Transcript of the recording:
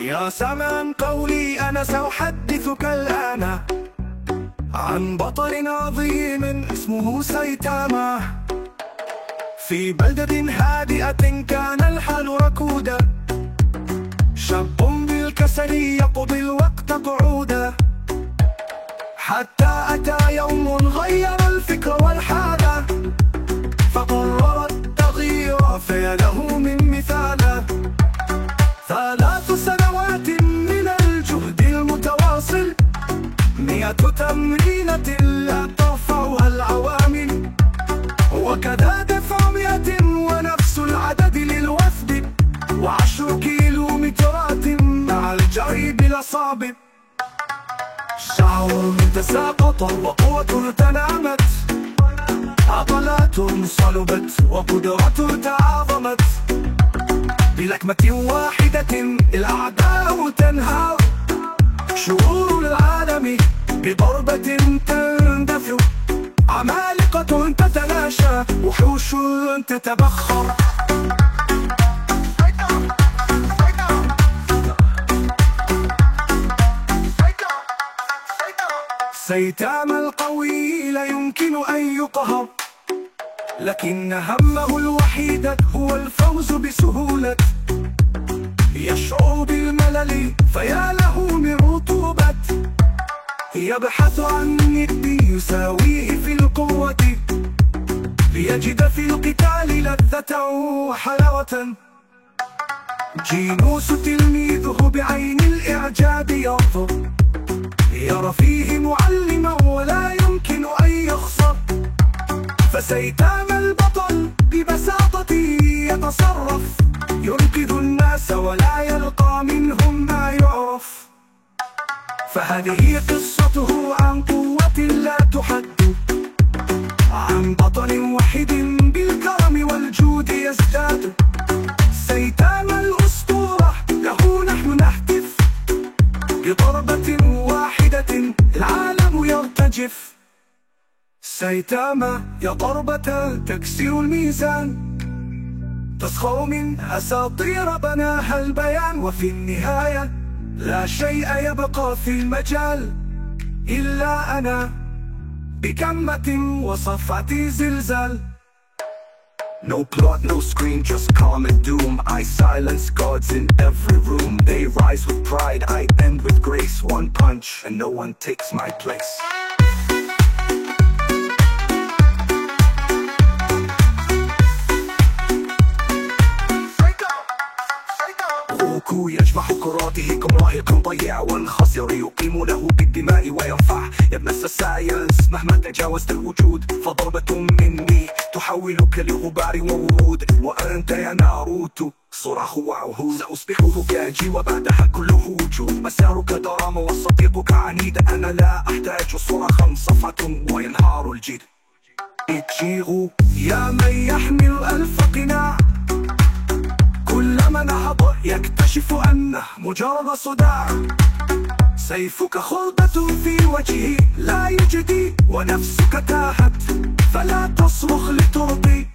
يا سمعا قولي أنا سأحدثك الآن عن بطل عظيم اسمه سيتاما في بلدة هادئة كان الحال ركودا. شاب بالكسل يقضي الوقت قعودا. حتى أتى يوم غير الفكر والحالة مئة تمرينة لا ترفعها العوامل وكذا دفع مئة ونفس العدد للوفد وعشر كيلومترات مع الجري بلا صعب. شعور تساقط وقوة تنامت عضلات صلبت وقدرة تعاظمت بلكمة واحدة الأعداء تنهار شعور العالم بضربة تندفع. عمالقة تتلاشى وحوش تتبخر. سيتام القوي لا يمكن أن يقهر. لكن همه الوحيد هو الفوز بسهولة. يشعر بالملل فيا له يبحث عن ند يساويه في القوة. ليجد في القتال لذة وحلاوة. جينوس تلميذه بعين الإعجاب ينظر. يرى فيه معلما ولا يمكن أن يخسر. فسيتام البطل ببساطته يتصرف. ينقذ الناس ولا يلقى منهم ما يعرف. فهذه قصته بضربة واحدة العالم يرتجف. سيتاما يا ضربة تكسر الميزان. تسخر من أساطير بناها البيان. وفي النهاية لا شيء يبقى في المجال. إلا أنا بكمة وصفعة زلزال. No plot, no screen, just calm and doom I silence gods in every room They rise with pride, I end with grace One punch and no one takes my place غوكو يجمع كراته كمراهق ضيع والخصر يقيم له بالدماء ويرفع يا ابن الساينس مهما تجاوزت الوجود فضربة مني تحولك لغبار وورود. وأنت يا ناروتو صراخ وعهود. سأصبح زجاجي وبعدها كله وجود مسارك دراما وصديقك عنيد. أنا لا أحتاج صراخا صفعة وينهار الجيد. إتشيغو يا من يحمل ألف قناع. كلما نهض يكتشف أنه مجرد صداع. سيفك خلطة في وجهي لا يجدي ونفسك تاهت فلا تصرخ لترضي